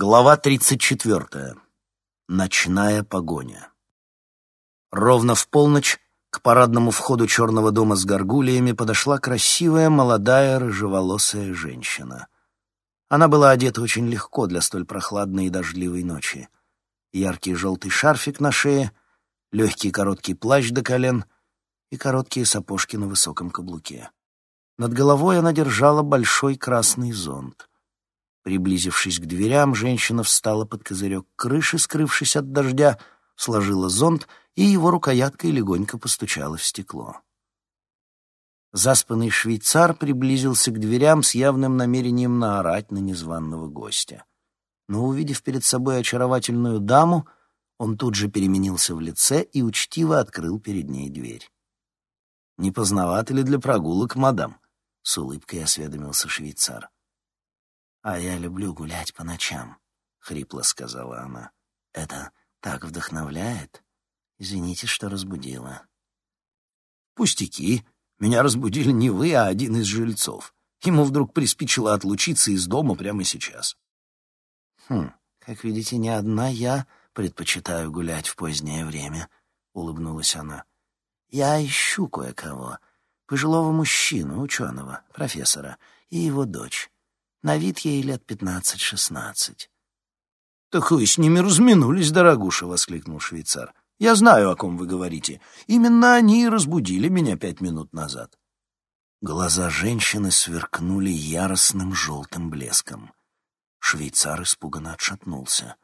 Глава 34. Ночная погоня. Ровно в полночь к парадному входу черного дома с горгулиями подошла красивая молодая рыжеволосая женщина. Она была одета очень легко для столь прохладной и дождливой ночи. Яркий желтый шарфик на шее, легкий короткий плащ до колен и короткие сапожки на высоком каблуке. Над головой она держала большой красный зонт. Приблизившись к дверям, женщина встала под козырек крыши, скрывшись от дождя, сложила зонт и его рукояткой легонько постучала в стекло. Заспанный швейцар приблизился к дверям с явным намерением наорать на незваного гостя. Но, увидев перед собой очаровательную даму, он тут же переменился в лице и учтиво открыл перед ней дверь. «Не поздновато ли для прогулок, мадам?» — с улыбкой осведомился швейцар. «А я люблю гулять по ночам», — хрипло сказала она. «Это так вдохновляет. Извините, что разбудила». «Пустяки. Меня разбудили не вы, а один из жильцов. Ему вдруг приспичило отлучиться из дома прямо сейчас». «Хм, как видите, не одна я предпочитаю гулять в позднее время», — улыбнулась она. «Я ищу кое-кого. Пожилого мужчину, ученого, профессора, и его дочь. На вид ей лет пятнадцать-шестнадцать. «Так вы с ними разминулись, дорогуша!» — воскликнул швейцар. «Я знаю, о ком вы говорите. Именно они и разбудили меня пять минут назад». Глаза женщины сверкнули яростным желтым блеском. Швейцар испуганно отшатнулся.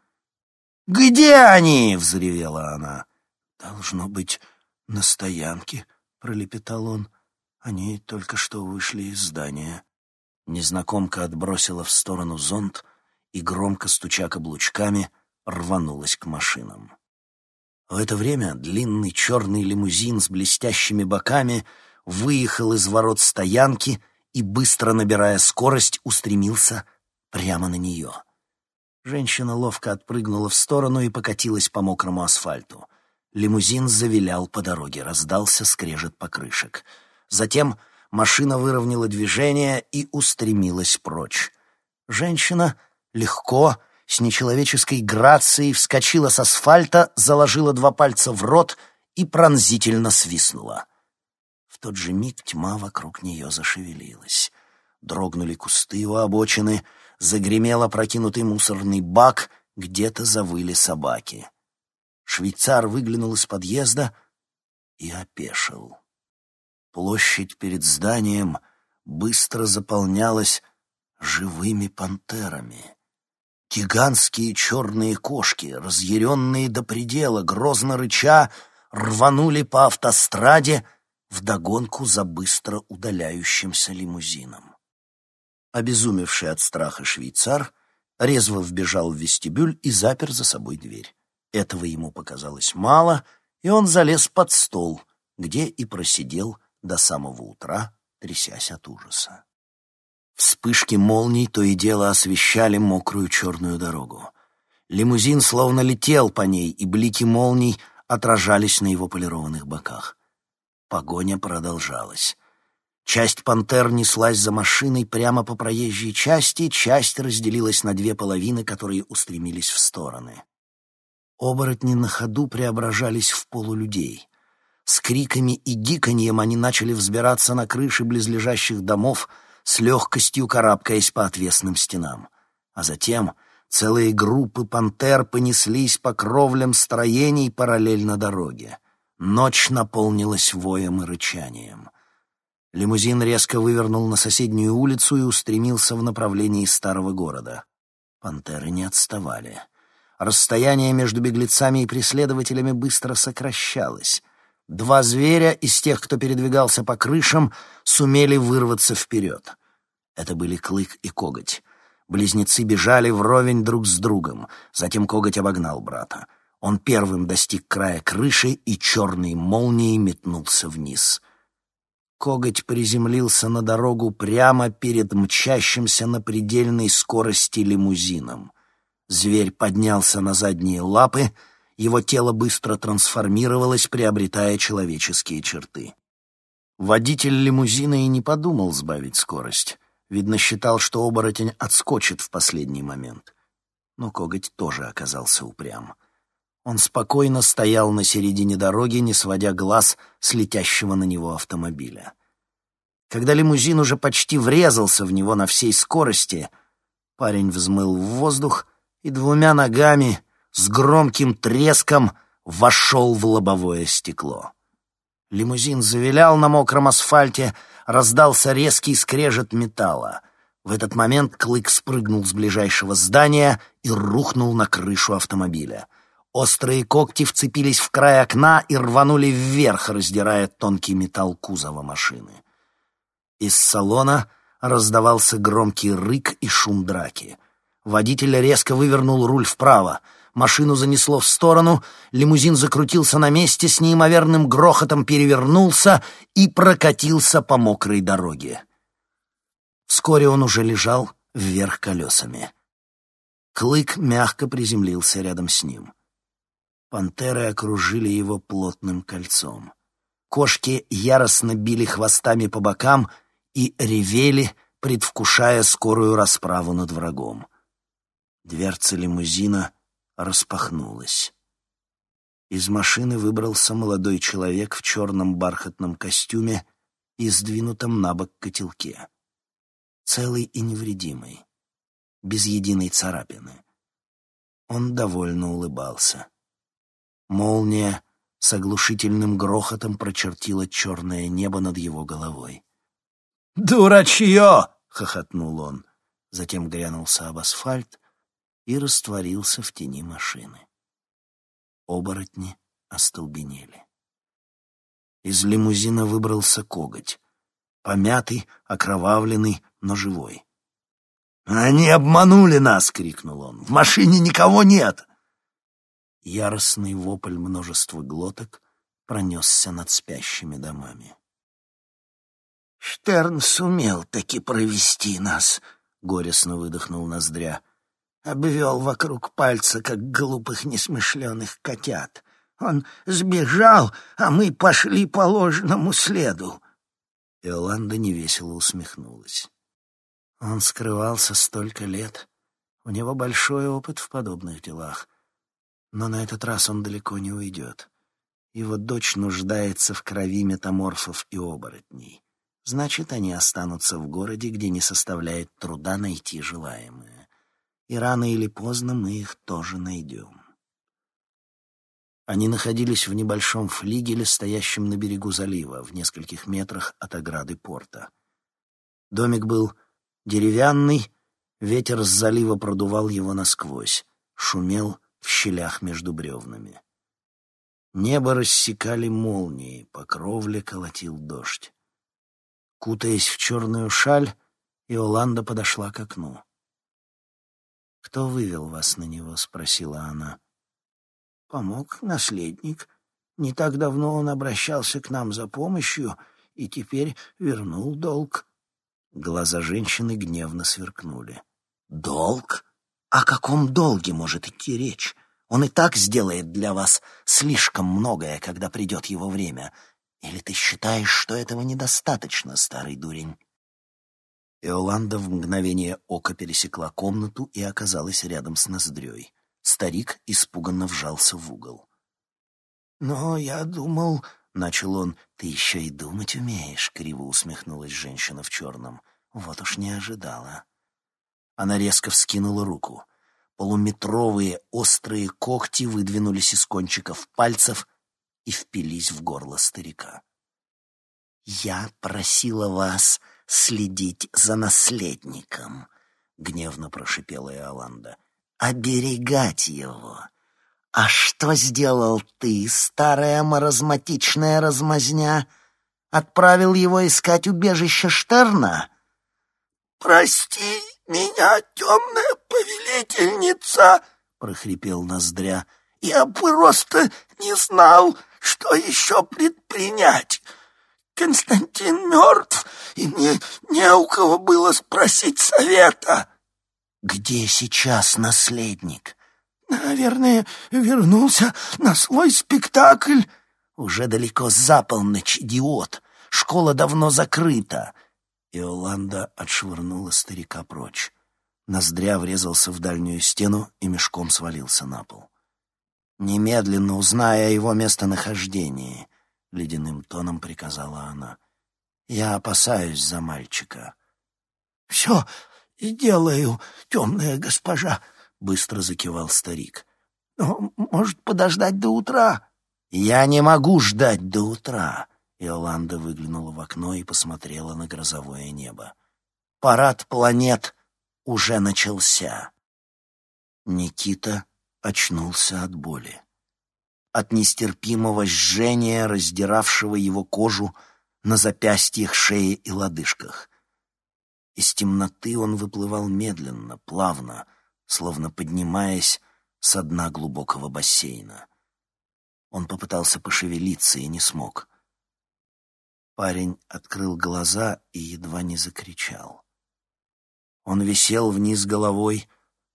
«Где они?» — взревела она. «Должно быть, на стоянке», — пролепетал он. «Они только что вышли из здания». Незнакомка отбросила в сторону зонт и, громко стуча каблучками, рванулась к машинам. В это время длинный черный лимузин с блестящими боками выехал из ворот стоянки и, быстро набирая скорость, устремился прямо на нее. Женщина ловко отпрыгнула в сторону и покатилась по мокрому асфальту. Лимузин завилял по дороге, раздался скрежет покрышек. Затем Машина выровняла движение и устремилась прочь. Женщина легко, с нечеловеческой грацией вскочила с асфальта, заложила два пальца в рот и пронзительно свистнула. В тот же миг тьма вокруг нее зашевелилась. Дрогнули кусты у обочины, загремел опрокинутый мусорный бак, где-то завыли собаки. Швейцар выглянул из подъезда и опешил. Площадь перед зданием быстро заполнялась живыми пантерами. Гигантские черные кошки, разъяренные до предела, грозно рыча, рванули по автостраде вдогонку за быстро удаляющимся лимузином. Обезумевший от страха швейцар резво вбежал в вестибюль и запер за собой дверь. Этого ему показалось мало, и он залез под стол, где и просидел до самого утра, трясясь от ужаса. Вспышки молний то и дело освещали мокрую черную дорогу. Лимузин словно летел по ней, и блики молний отражались на его полированных боках. Погоня продолжалась. Часть пантер неслась за машиной прямо по проезжей части, часть разделилась на две половины, которые устремились в стороны. Оборотни на ходу преображались в полулюдей. С криками и гиканьем они начали взбираться на крыши близлежащих домов, с легкостью карабкаясь по отвесным стенам. А затем целые группы пантер понеслись по кровлям строений параллельно дороге. Ночь наполнилась воем и рычанием. Лимузин резко вывернул на соседнюю улицу и устремился в направлении старого города. Пантеры не отставали. Расстояние между беглецами и преследователями быстро сокращалось — Два зверя из тех, кто передвигался по крышам, сумели вырваться вперед. Это были Клык и Коготь. Близнецы бежали вровень друг с другом. Затем Коготь обогнал брата. Он первым достиг края крыши и черной молнией метнулся вниз. Коготь приземлился на дорогу прямо перед мчащимся на предельной скорости лимузином. Зверь поднялся на задние лапы — его тело быстро трансформировалось, приобретая человеческие черты. Водитель лимузина и не подумал сбавить скорость. Видно, считал, что оборотень отскочит в последний момент. Но коготь тоже оказался упрям. Он спокойно стоял на середине дороги, не сводя глаз с летящего на него автомобиля. Когда лимузин уже почти врезался в него на всей скорости, парень взмыл в воздух и двумя ногами с громким треском вошел в лобовое стекло. Лимузин завилял на мокром асфальте, раздался резкий скрежет металла. В этот момент Клык спрыгнул с ближайшего здания и рухнул на крышу автомобиля. Острые когти вцепились в край окна и рванули вверх, раздирая тонкий металл кузова машины. Из салона раздавался громкий рык и шум драки. Водитель резко вывернул руль вправо. Машину занесло в сторону, лимузин закрутился на месте, с неимоверным грохотом перевернулся и прокатился по мокрой дороге. Вскоре он уже лежал вверх колесами. Клык мягко приземлился рядом с ним. Пантеры окружили его плотным кольцом. Кошки яростно били хвостами по бокам и ревели, предвкушая скорую расправу над врагом. Дверца лимузина распахнулась. Из машины выбрался молодой человек в черном бархатном костюме и сдвинутом на бок котелке. Целый и невредимый, без единой царапины. Он довольно улыбался. Молния с оглушительным грохотом прочертила черное небо над его головой. «Дурачье!» — хохотнул он. Затем грянулся об асфальт и растворился в тени машины. Оборотни остолбенели. Из лимузина выбрался коготь. Помятый, окровавленный, но живой. «Они обманули нас!» — крикнул он. «В машине никого нет!» Яростный вопль множества глоток пронесся над спящими домами. «Штерн сумел таки провести нас», — горестно выдохнул Ноздря. «Обвел вокруг пальца, как глупых несмышленых котят. Он сбежал, а мы пошли по ложному следу». Иоланда невесело усмехнулась. Он скрывался столько лет. У него большой опыт в подобных делах. Но на этот раз он далеко не уйдет. Его дочь нуждается в крови метаморфов и оборотней. Значит, они останутся в городе, где не составляет труда найти желаемое. И рано или поздно мы их тоже найдем. Они находились в небольшом флигеле, стоящем на берегу залива, в нескольких метрах от ограды порта. Домик был деревянный, ветер с залива продувал его насквозь, шумел в щелях между бревнами. Небо рассекали молнии, по кровле колотил дождь. Кутаясь в черную шаль, Иоланда подошла к окну. «Кто вывел вас на него?» — спросила она. «Помог наследник. Не так давно он обращался к нам за помощью и теперь вернул долг». Глаза женщины гневно сверкнули. «Долг? О каком долге может идти речь? Он и так сделает для вас слишком многое, когда придет его время. Или ты считаешь, что этого недостаточно, старый дурень?» Иоланда в мгновение ока пересекла комнату и оказалась рядом с ноздрёй. Старик испуганно вжался в угол. «Но я думал...» — начал он. «Ты еще и думать умеешь», — криво усмехнулась женщина в черном. «Вот уж не ожидала». Она резко вскинула руку. Полуметровые острые когти выдвинулись из кончиков пальцев и впились в горло старика. «Я просила вас следить за наследником», — гневно прошипела Иоланда. «Оберегать его. А что сделал ты, старая маразматичная размазня? Отправил его искать убежище Штерна?» «Прости меня, темная повелительница!» — прохрипел Ноздря. «Я просто не знал, что еще предпринять. Константин мертв, и мне не у кого было спросить совета». «Где сейчас наследник?» «Наверное, вернулся на свой спектакль». «Уже далеко за полночь, идиот. Школа давно закрыта». Иоланда отшвырнула старика прочь. Ноздря врезался в дальнюю стену и мешком свалился на пол. «Немедленно узнай о его местонахождении», — ледяным тоном приказала она. «Я опасаюсь за мальчика». «Все и делаю, темная госпожа», — быстро закивал старик. «Но, может, подождать до утра?» «Я не могу ждать до утра», — Иоланда выглянула в окно и посмотрела на грозовое небо. «Парад планет уже начался». Никита очнулся от боли. От нестерпимого жжения, раздиравшего его кожу на запястьях, шее и лодыжках. Из темноты он выплывал медленно, плавно, словно поднимаясь со дна глубокого бассейна. Он попытался пошевелиться и не смог. Парень открыл глаза и едва не закричал. Он висел вниз головой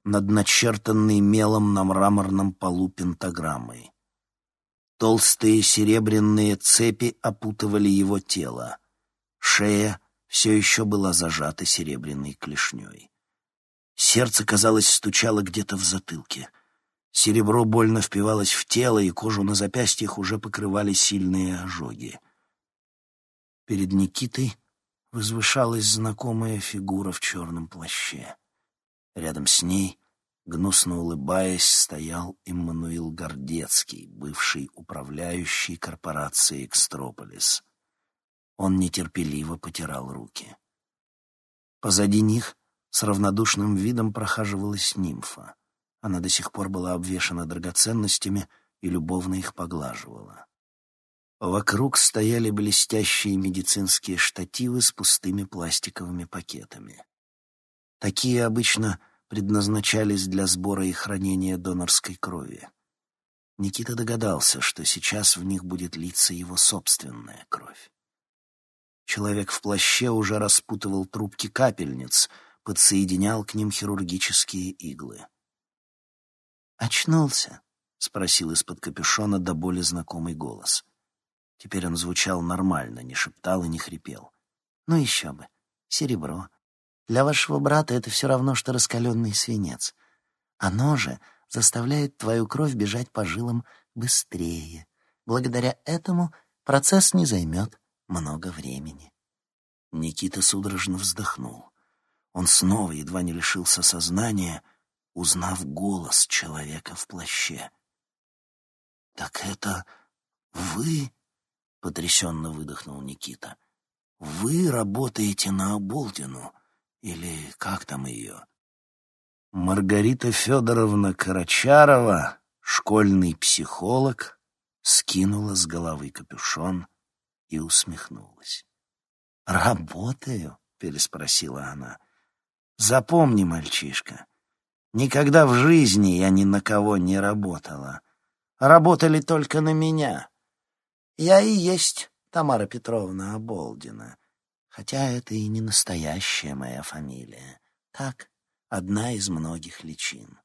над начертанной мелом на мраморном полу пентаграммой. Толстые серебряные цепи опутывали его тело. Шея все еще была зажата серебряной клешней. Сердце, казалось, стучало где-то в затылке. Серебро больно впивалось в тело, и кожу на запястьях уже покрывали сильные ожоги. Перед Никитой возвышалась знакомая фигура в черном плаще. Рядом с ней, гнусно улыбаясь, стоял Иммануил Гордецкий, бывший управляющий корпорацией «Экстрополис». Он нетерпеливо потирал руки. Позади них с равнодушным видом прохаживалась нимфа. Она до сих пор была обвешана драгоценностями и любовно их поглаживала. Вокруг стояли блестящие медицинские штативы с пустыми пластиковыми пакетами. Такие обычно предназначались для сбора и хранения донорской крови. Никита догадался, что сейчас в них будет литься его собственная кровь. Человек в плаще уже распутывал трубки капельниц, подсоединял к ним хирургические иглы. «Очнулся?» — спросил из-под капюшона до боли знакомый голос. Теперь он звучал нормально, не шептал и не хрипел. «Ну еще бы. Серебро. Для вашего брата это все равно, что раскаленный свинец. Оно же заставляет твою кровь бежать по жилам быстрее. Благодаря этому процесс не займет много времени». Никита судорожно вздохнул. Он снова едва не лишился сознания, узнав голос человека в плаще. «Так это вы?» — потрясенно выдохнул Никита. «Вы работаете на Оболдину, или как там ее?» Маргарита Федоровна Карачарова, школьный психолог, скинула с головы капюшон и усмехнулась. «Работаю?» — переспросила она. «Запомни, мальчишка, никогда в жизни я ни на кого не работала. Работали только на меня. Я и есть Тамара Петровна Оболдина, хотя это и не настоящая моя фамилия. Так, одна из многих личин.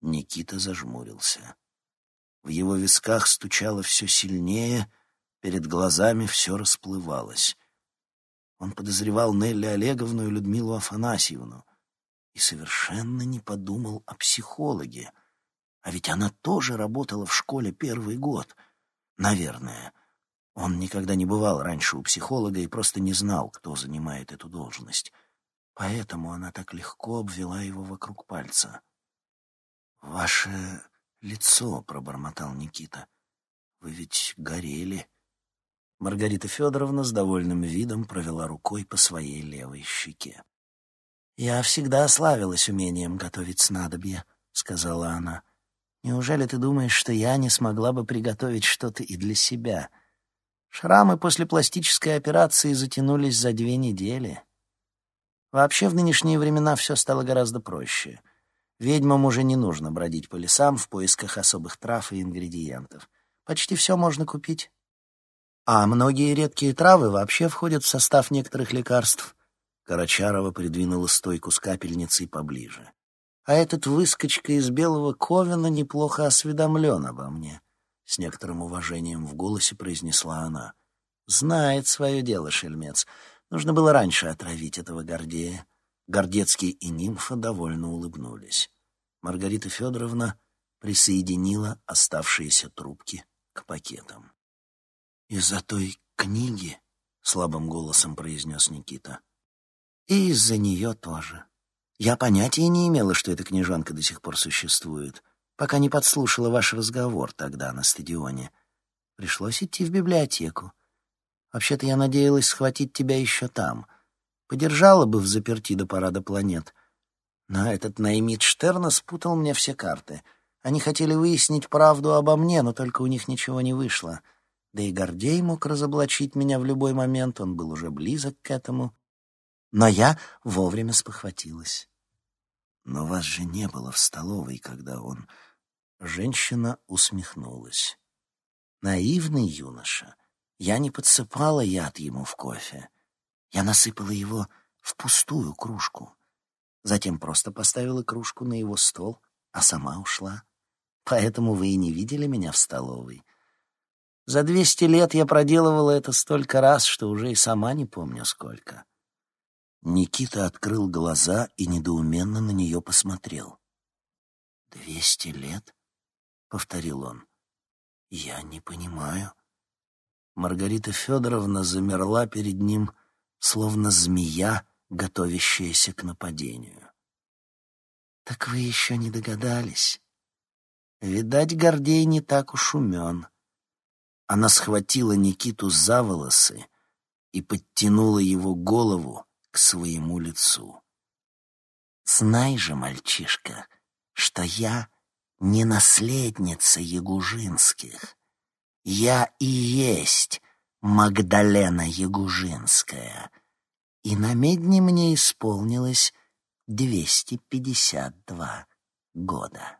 Никита зажмурился. В его висках стучало все сильнее, перед глазами все расплывалось. Он подозревал Нелли Олеговну и Людмилу Афанасьевну и совершенно не подумал о психологе. А ведь она тоже работала в школе первый год — Наверное. Он никогда не бывал раньше у психолога и просто не знал, кто занимает эту должность. Поэтому она так легко обвела его вокруг пальца. «Ваше лицо», — пробормотал Никита. «Вы ведь горели». Маргарита Федоровна с довольным видом провела рукой по своей левой щеке. «Я всегда славилась умением готовить снадобья», — сказала она. Неужели ты думаешь, что я не смогла бы приготовить что-то и для себя? Шрамы после пластической операции затянулись за две недели. Вообще в нынешние времена все стало гораздо проще. Ведьмам уже не нужно бродить по лесам в поисках особых трав и ингредиентов. Почти все можно купить. А многие редкие травы вообще входят в состав некоторых лекарств. Карачарова придвинула стойку с капельницей поближе а этот выскочка из Белого Ковена неплохо осведомлен обо мне», — с некоторым уважением в голосе произнесла она. «Знает свое дело, шельмец. Нужно было раньше отравить этого Гордея. Гордецкий и нимфа довольно улыбнулись. Маргарита Федоровна присоединила оставшиеся трубки к пакетам. «Из-за той книги?» — слабым голосом произнес Никита. «И из-за нее тоже. Я понятия не имела, что эта книжонка до сих пор существует, пока не подслушала ваш разговор тогда на стадионе. Пришлось идти в библиотеку. Вообще-то я надеялась схватить тебя еще там. Подержала бы в заперти до парада планет. Но этот Наймит Штерна спутал мне все карты. Они хотели выяснить правду обо мне, но только у них ничего не вышло. Да и Гордей мог разоблачить меня в любой момент, он был уже близок к этому. Но я вовремя спохватилась. Но вас же не было в столовой, когда он... Женщина усмехнулась. Наивный юноша. Я не подсыпала яд ему в кофе. Я насыпала его в пустую кружку. Затем просто поставила кружку на его стол, а сама ушла. Поэтому вы и не видели меня в столовой. За двести лет я проделывала это столько раз, что уже и сама не помню сколько. Никита открыл глаза и недоуменно на нее посмотрел. «Двести лет?» — повторил он. «Я не понимаю». Маргарита Федоровна замерла перед ним, словно змея, готовящаяся к нападению. «Так вы еще не догадались?» Видать, Гордей не так уж умен. Она схватила Никиту за волосы и подтянула его голову, к своему лицу. «Знай же, мальчишка, что я не наследница Ягужинских. Я и есть Магдалена Ягужинская, и на медне мне исполнилось двести пятьдесят два года».